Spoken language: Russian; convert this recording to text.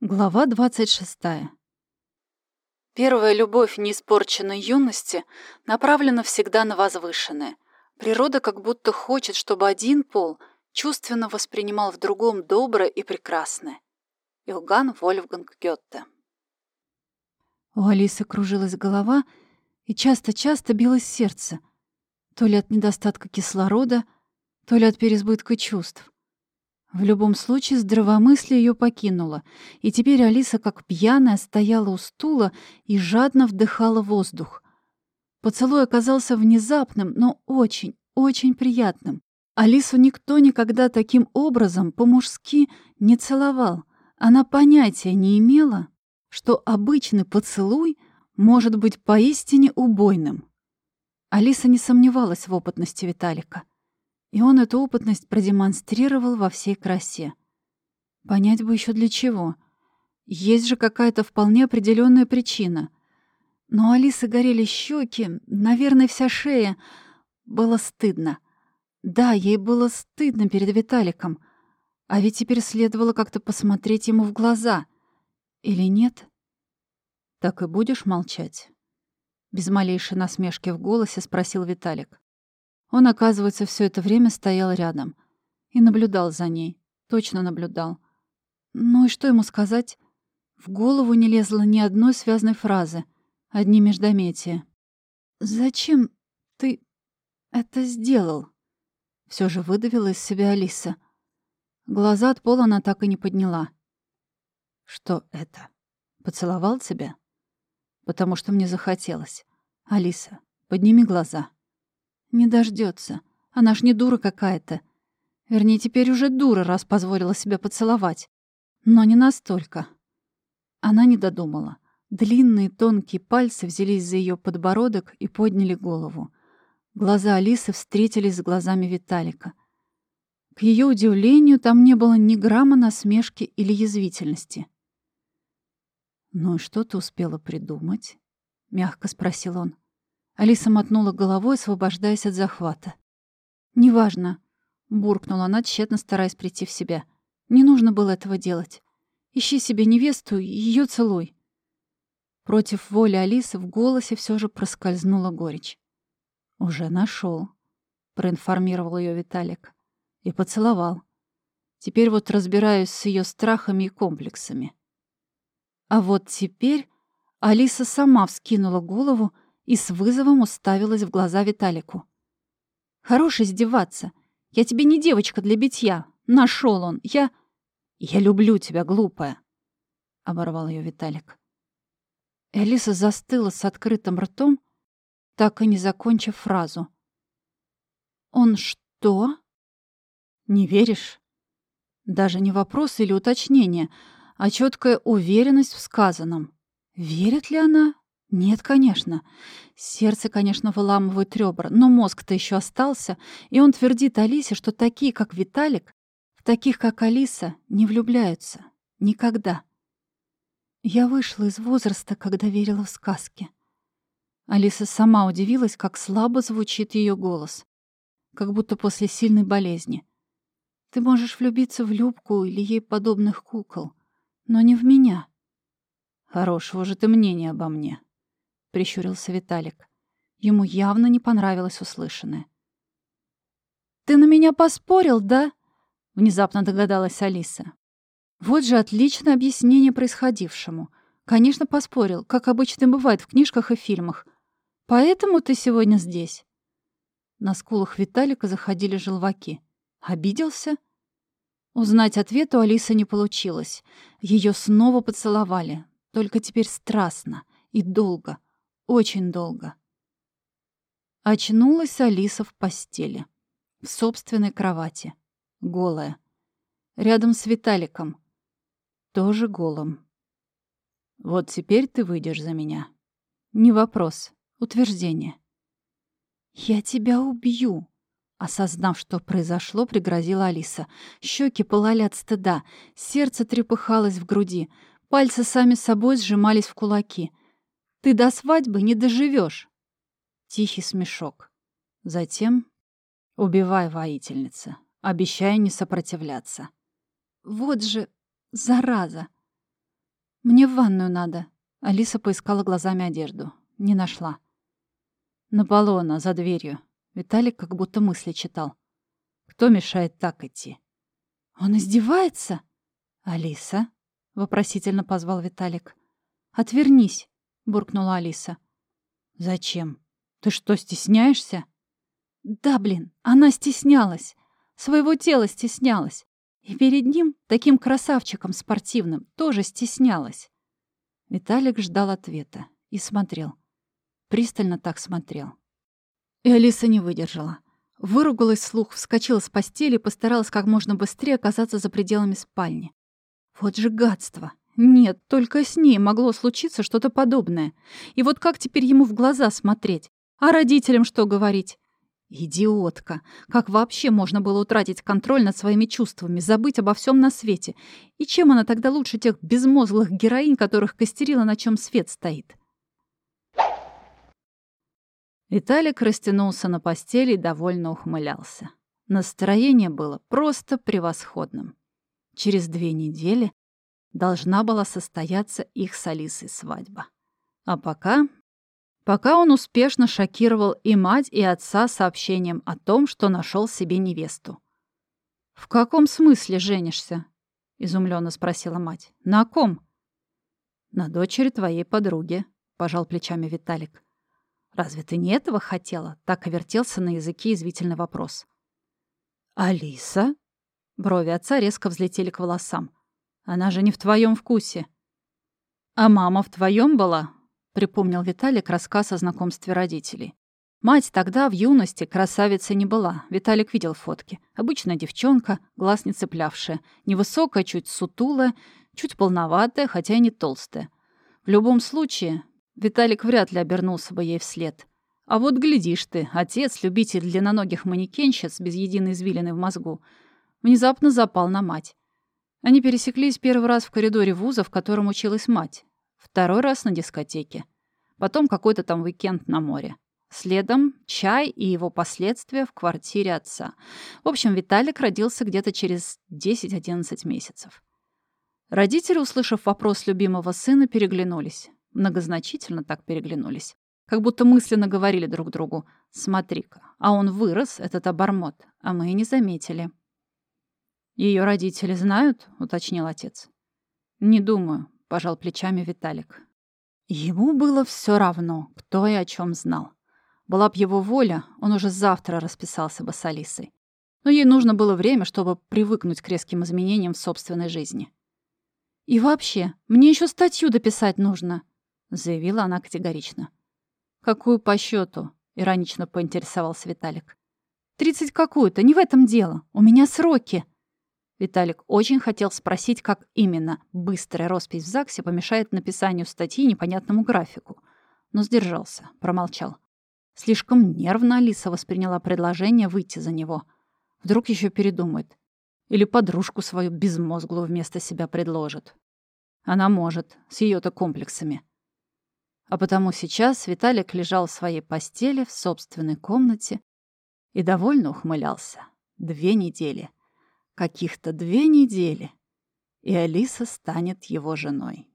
Глава 26. Первая любовь неиспорченной юности направлена всегда на возвышенное. Природа как будто хочет, чтобы один пол чувственно воспринимал в другом доброе и прекрасное. Илган Вольфганг Гетте. У Алисы кружилась голова и часто-часто билось сердце, то ли от недостатка кислорода, то ли от переизбытка чувств. В любом случае, здравомыслие ее покинуло, и теперь Алиса, как пьяная, стояла у стула и жадно вдыхала воздух. Поцелуй оказался внезапным, но очень, очень приятным. Алису никто никогда таким образом по-мужски не целовал. Она понятия не имела, что обычный поцелуй может быть поистине убойным. Алиса не сомневалась в опытности Виталика. И он эту опытность продемонстрировал во всей красе. Понять бы еще для чего. Есть же какая-то вполне определенная причина. Но у Алисы горели щеки, наверное, вся шея. Было стыдно. Да, ей было стыдно перед Виталиком. А ведь теперь следовало как-то посмотреть ему в глаза. Или нет? Так и будешь молчать? Без малейшей насмешки в голосе спросил Виталик. Он, оказывается, все это время стоял рядом и наблюдал за ней. Точно наблюдал. Ну и что ему сказать? В голову не лезло ни одной связной фразы, одни междометия. «Зачем ты это сделал?» Все же выдавила из себя Алиса. Глаза от пола она так и не подняла. «Что это? Поцеловал тебя?» «Потому что мне захотелось. Алиса, подними глаза». Не дождется. Она ж не дура какая-то. Вернее, теперь уже дура, раз позволила себя поцеловать. Но не настолько. Она не додумала. Длинные тонкие пальцы взялись за ее подбородок и подняли голову. Глаза Алисы встретились с глазами Виталика. К ее удивлению, там не было ни грамма насмешки или язвительности. «Ну и что ты успела придумать?» — мягко спросил он. Алиса мотнула головой, освобождаясь от захвата. «Неважно», — буркнула она, тщетно стараясь прийти в себя. «Не нужно было этого делать. Ищи себе невесту и ее целуй». Против воли Алисы в голосе все же проскользнула горечь. «Уже нашел, проинформировал ее Виталик. «И поцеловал. Теперь вот разбираюсь с ее страхами и комплексами». А вот теперь Алиса сама вскинула голову и с вызовом уставилась в глаза Виталику. «Хорош издеваться. Я тебе не девочка для битья. Нашел он. Я... Я люблю тебя, глупая!» — оборвал ее Виталик. Элиса застыла с открытым ртом, так и не закончив фразу. «Он что?» «Не веришь?» Даже не вопрос или уточнение, а четкая уверенность в сказанном. Верит ли она нет, конечно. Сердце, конечно, выламывает ребра, но мозг-то еще остался, и он твердит Алисе, что такие, как Виталик, в таких, как Алиса, не влюбляются. Никогда. Я вышла из возраста, когда верила в сказки. Алиса сама удивилась, как слабо звучит ее голос. Как будто после сильной болезни. Ты можешь влюбиться в Любку или ей подобных кукол, но не в меня. Хорошего же ты мнения обо мне, — прищурился Виталик. Ему явно не понравилось услышанное. «Ты на меня поспорил, да?» — внезапно догадалась Алиса. Вот же отличное объяснение происходившему. Конечно, поспорил, как обычно бывает в книжках и фильмах. Поэтому ты сегодня здесь. На скулах Виталика заходили желваки. Обиделся? Узнать ответ у Алисы не получилось. Ее снова поцеловали, только теперь страстно и долго — очень долго. Очнулась Алиса в постели. В собственной кровати. Голая. Рядом с Виталиком. Тоже голым. Вот теперь ты выйдешь за меня. Не вопрос. Утверждение. «Я тебя убью!» Осознав, что произошло, пригрозила Алиса. Щеки пылали от стыда, сердце трепыхалось в груди, пальцы сами собой сжимались в кулаки. Ты до свадьбы не доживешь. Тихий смешок. Затем убивай воительница. Обещаю не сопротивляться. Вот же зараза. «Мне в ванную надо». Алиса поискала глазами одежду. Не нашла. На полу она, за дверью. Виталик как будто мысли читал. Кто мешает так идти? Он издевается? Алиса? Вопросительно позвал Виталик. Отвернись, буркнула Алиса. Зачем? Ты что, стесняешься? Да, блин, она стеснялась. Своего тела стеснялась. И перед ним, таким красавчиком спортивным, тоже стеснялась. Виталик ждал ответа и смотрел. Пристально так смотрел. И Алиса не выдержала. Выругалась вслух, вскочила с постели и постаралась как можно быстрее оказаться за пределами спальни. Вот же гадство! Нет, только с ней могло случиться что-то подобное. И вот как теперь ему в глаза смотреть? А родителям что говорить? Идиотка! Как вообще можно было утратить контроль над своими чувствами, забыть обо всем на свете? И чем она тогда лучше тех безмозглых героинь, которых костерила, на чем свет стоит? Виталик растянулся на постели и довольно ухмылялся. Настроение было просто превосходным. Через две недели должна была состояться их с Алисой свадьба. А пока... Пока он успешно шокировал и мать, и отца сообщением о том, что нашел себе невесту. «В каком смысле женишься?» — изумленно спросила мать. «На ком?» «На дочери твоей подруги», — пожал плечами Виталик. «Разве ты не этого хотела?» — так и на языке извительный вопрос. «Алиса?» Брови отца резко взлетели к волосам. «Она же не в твоем вкусе». «А мама в твоем была?» — припомнил Виталик рассказ о знакомстве родителей. Мать тогда, в юности, красавицей не была. Виталик видел фотки. Обычная девчонка, глаз не цеплявшая. Невысокая, чуть сутулая, чуть полноватая, хотя и не толстая. В любом случае, Виталик вряд ли обернулся бы ей вслед. А вот глядишь ты, отец, любитель длинноногих манекенщиц без единой извилины в мозгу, внезапно запал на мать. Они пересеклись первый раз в коридоре вуза, в котором училась мать. Второй раз на дискотеке. Потом какой-то там уикенд на море. Следом чай и его последствия в квартире отца. В общем, Виталик родился где-то через 10-11 месяцев. Родители, услышав вопрос любимого сына, переглянулись. Многозначительно так переглянулись. Как будто мысленно говорили друг другу. «Смотри-ка, а он вырос, этот обормот, а мы и не заметили». Ее родители знают?» — уточнил отец. «Не думаю», — пожал плечами Виталик. Ему было все равно, кто и о чем знал. Была б его воля, он уже завтра расписался бы с Алисой. Но ей нужно было время, чтобы привыкнуть к резким изменениям в собственной жизни. «И вообще, мне еще статью дописать нужно», — заявила она категорично. «Какую по счету? иронично поинтересовался Виталик. «Тридцать какую-то, не в этом дело. У меня сроки». Виталик очень хотел спросить, как именно быстрая роспись в ЗАГСе помешает написанию статьи непонятному графику. Но сдержался, промолчал. Слишком нервно Алиса восприняла предложение выйти за него. Вдруг еще передумает. Или подружку свою безмозглую вместо себя предложит. Она может, с ее-то комплексами. А потому сейчас Виталик лежал в своей постели в собственной комнате и довольно ухмылялся. Две недели. Каких-то две недели. И Алиса станет его женой.